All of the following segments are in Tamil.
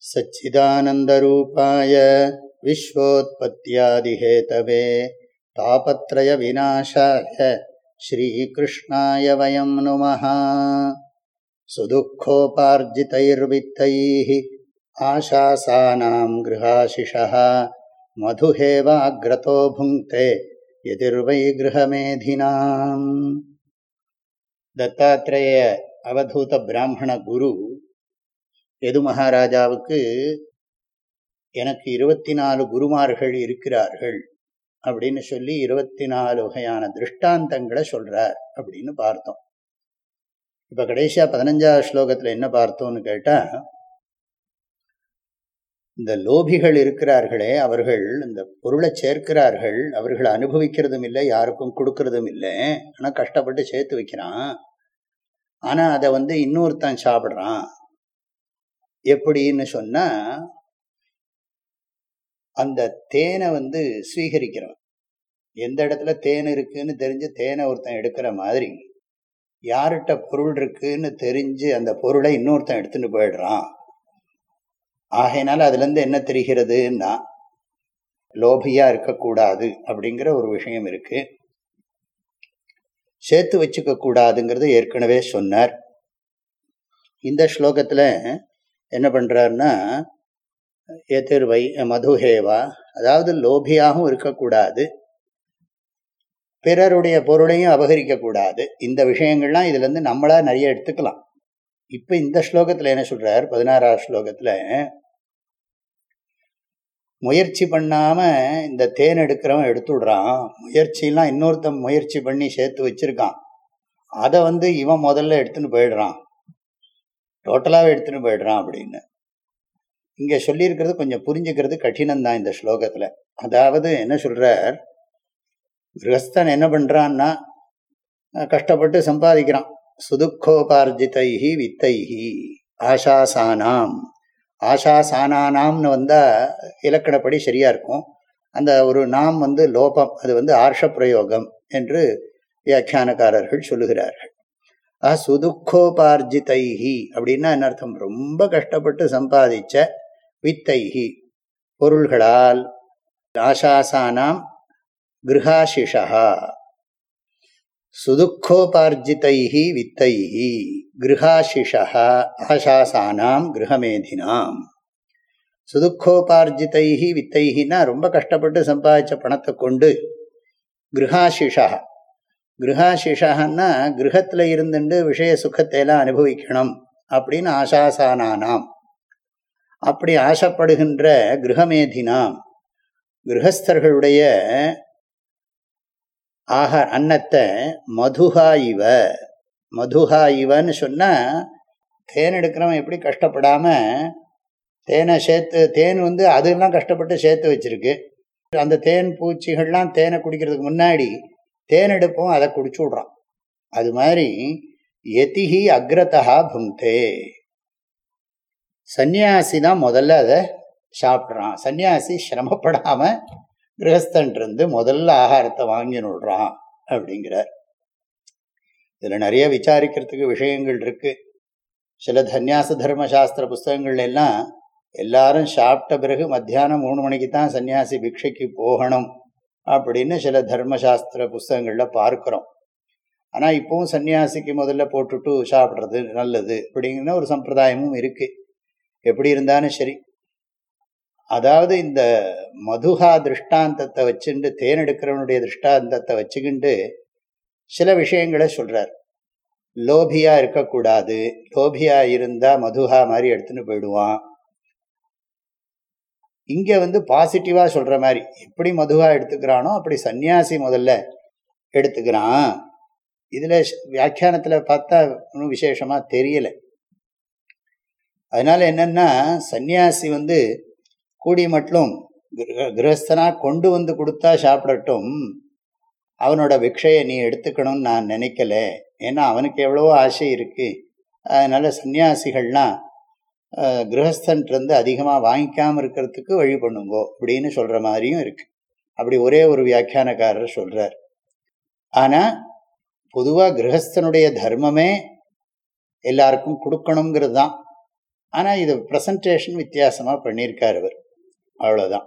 सच्चिदानन्दरूपाय विश्वोत्पत्यादिहेतवे तापत्रयविनाशाय श्रीकृष्णाय वयम् नुमः। सुदुःखोपार्जितैर्वित्तैः आशासानाम् गृहाशिषः मधुहेवाग्रतो भुङ्क्ते यतिर्वै गृहमेधिनाम्। दत्तात्रेय अवधूतब्राह्मणगुरु எது மகாராஜாவுக்கு? எனக்கு இருபத்தி நாலு குருமார்கள் இருக்கிறார்கள் அப்படின்னு சொல்லி இருபத்தி நாலு வகையான திருஷ்டாந்தங்களை சொல்றார் அப்படின்னு பார்த்தோம். இப்ப கடைசியா பதினஞ்சாவது ஸ்லோகத்துல என்ன பார்த்தோம்னு கேட்டா இந்த லோபிகள் இருக்கிறார்களே அவர்கள் இந்த பொருளை சேர்க்கிறார்கள் அவர்களை அனுபவிக்கிறதும் இல்லை யாருக்கும் கொடுக்கறதும் இல்லை ஆனா கஷ்டப்பட்டு சேர்த்து வைக்கிறான். ஆனா அதை வந்து இன்னொருத்தன் சாப்பிட்றான். எப்படின்னு சொன்னா அந்த தேனை வந்து சுவீகரிக்கிறவன். எந்த இடத்துல தேன் இருக்குன்னு தெரிஞ்சு தேனை ஒருத்தன் எடுக்கிற மாதிரி யார்கிட்ட பொருள் இருக்குன்னு தெரிஞ்சு அந்த பொருளை இன்னொருத்தன் எடுத்துட்டு போயிடுறான். ஆகையினால அதுலேருந்து என்ன தெரிகிறதுன்னா லோபியா இருக்கக்கூடாது அப்படிங்கிற ஒரு விஷயம் இருக்கு. சேர்த்து வச்சுக்க கூடாதுங்கிறது ஏற்கனவே சொன்னார். இந்த ஸ்லோகத்தில் என்ன பண்றாருன்னா வை மதுஹேவா அதாவது லோபியாகவும் இருக்கக்கூடாது. பிறருடைய பொருளையும் அபகரிக்க கூடாது இந்த விஷயங்கள்லாம் இதுல இருந்து நம்மளா நிறைய எடுத்துக்கலாம். இப்போ இந்த ஸ்லோகத்தில் என்ன சொல்றார்? பதினாறாவது ஸ்லோகத்தில் முயற்சி பண்ணாம இந்த தேன் எடுக்கிறவன் எடுத்துடுறான் முயற்சிலாம் இன்னொருத்தன் முயற்சி பண்ணி சேர்த்து வச்சிருக்கான். அதை வந்து இவன் முதல்ல எடுத்துன்னு போயிடுறான். டோட்டலாகவே எடுத்துன்னு போயிடுறான் அப்படின்னு. இங்கே சொல்லியிருக்கிறது கொஞ்சம் புரிஞ்சுக்கிறது கடினம்தான் இந்த ஸ்லோகத்தில். அதாவது என்ன சொல்கிறார் கிரகஸ்தன் என்ன பண்ணுறான்னா கஷ்டப்பட்டு சம்பாதிக்கிறான். சுதுக்கோபார்ஜிதைஹி வித்தைஹி ஆஷாசானாம். ஆஷாசானானாம்னு வந்தால் இலக்கணப்படி சரியாக இருக்கும். அந்த ஒரு நாம் வந்து லோபம் அது வந்து ஆர்ஷ பிரயோகம் என்று வியாக்கியானக்காரர்கள் சொல்லுகிறார்கள். அசுதுக்கோபார்ஜிதைஹி அப்படின்னா என்ன அர்த்தம்? ரொம்ப கஷ்டப்பட்டு சம்பாதிச்ச வித்தைஹி பொருள்களால் ஆசாசானாம் கிரகாசிஷா சுதுக்கோபார்ஜிதைஹி வித்தைஹி கிரகாசிஷா ஆசாசானாம் கிரகமேதினாம். சுதுக்கோபார்ஜிதைஹி வித்தைஹின்னா ரொம்ப கஷ்டப்பட்டு சம்பாதிச்ச பணத்தை கொண்டு கிரகாசிஷா கிரகாசிஷான்னா கிரகத்தில் இருந்துட்டு விஷய சுகத்தை எல்லாம் அனுபவிக்கணும் அப்படின்னு ஆசாசானானாம். அப்படி ஆசைப்படுகின்ற கிரகமேதினாம் கிரகஸ்தர்களுடைய ஆக அன்னத்தை மதுஹா இவ மதுஹா இவன்னு சொன்னால் தேன் எடுக்கிறவன் எப்படி கஷ்டப்படாமல் தேனை சேர்த்து தேன் வந்து அதெல்லாம் கஷ்டப்பட்டு சேர்த்து வச்சிருக்கு. அந்த தேன் பூச்சிகள்லாம் தேனை குடிக்கிறதுக்கு முன்னாடி தேனெடுப்பும் அதை குடிச்சு விடுறான். அது மாதிரி எதிஹி அக்ரதா புங்கே சன்னியாசி தான் முதல்ல அதை சாப்பிட்றான். சன்னியாசி சிரமப்படாம கிரகஸ்தன்றிருந்து முதல்ல ஆகாரத்தை வாங்கி விடுறான் அப்படிங்கிறார். இதுல நிறைய விசாரிக்கிறதுக்கு விஷயங்கள் இருக்கு. சில தன்யாச தர்ம சாஸ்திர புஸ்தகங்கள் எல்லாம் எல்லாரும் சாப்பிட்ட பிறகு மத்தியானம் மூணு மணிக்கு தான் சன்னியாசி பிக்ஷைக்கு போகணும். அப்படின்னு சில தர்மசாஸ்திர புஸ்தகங்களில் பார்க்குறோம். ஆனால் இப்போவும் சன்னியாசிக்கு முதல்ல போட்டுட்டு சாப்பிட்றது நல்லது அப்படிங்கிற ஒரு சம்பிரதாயமும் இருக்குது எப்படி இருந்தாலும் சரி. அதாவது இந்த மதுஹா திருஷ்டாந்தத்தை வச்சுட்டு தேன் எடுக்கிறவனுடைய திருஷ்டாந்தத்தை வச்சுக்கிண்டு சில விஷயங்களை சொல்கிறார் லோபியாக இருக்கக்கூடாது. லோபியா இருந்தால் மதுஹா மாதிரி எடுத்துன்னு போயிடுவான். இங்கே வந்து பாசிட்டிவாக சொல்கிற மாதிரி எப்படி மதுவாக எடுத்துக்கிறானோ அப்படி சன்னியாசி முதல்ல எடுத்துக்கிறான். இதில் வியாக்கியானத்தில் பார்த்தா ஒன்றும் விசேஷமாக தெரியலை. அதனால் என்னென்னா சன்னியாசி வந்து கூடி மட்டும் கிரகஸ்தனாக கொண்டு வந்து கொடுத்தா சாப்பிடட்டும். அவனோட விக்ஷையை நீ எடுத்துக்கணும்னு நான் நினைக்கல. ஏன்னா அவனுக்கு எவ்வளவோ ஆசை இருக்குது அதனால் சன்னியாசிகள்லாம் கிரகஸ்தன்ட்ருந்து அதிகமாக வாங்கிக்காமல் இருக்கிறதுக்கு வழி பண்ணுங்கோ அப்படின்னு சொல்கிற மாதிரியும் இருக்குது அப்படி ஒரே ஒரு வியாக்கியானக்காரர் சொல்கிறார் ஆனால் பொதுவாக கிரகஸ்தனுடைய தர்மமே எல்லாருக்கும் கொடுக்கணுங்கிறது தான். ஆனால் இது ப்ரெசன்டேஷன் வித்தியாசமாக பண்ணியிருக்கார் அவர். அவ்வளோதான்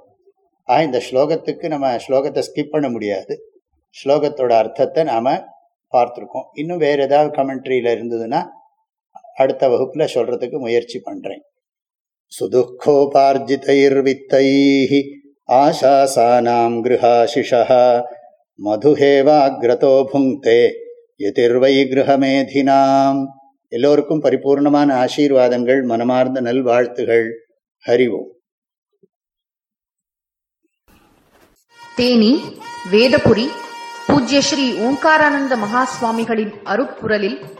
ஆக இந்த ஸ்லோகத்துக்கு நம்ம ஸ்லோகத்தை ஸ்கிப் பண்ண முடியாது. ஸ்லோகத்தோட அர்த்தத்தை நாம் பார்த்துருக்கோம். இன்னும் வேறு ஏதாவது கமெண்ட்ரியில் இருந்ததுன்னா அடுத்த வகுப்பில் சொல்கிறதுக்கு முயற்சி பண்ணுறேன் சுதுக்கோபார்ஜிதைர்வித்தைः ஆசாசானாம் கிருஹாசிஷா மதுஹேவாகிரதோ புங்க்தே எதிர்வை கிரகமேதினாம் எல்லோருக்கும் பரிபூர்ணமான ஆசீர்வாதங்கள் மனமார்ந்த நல்வாழ்த்துகள். ஹரிவோம் தேனி வேதபுரி பூஜ்ய ஸ்ரீ ஓங்காரானந்த மகாஸ்வாமிகளின் அருப்புரலில்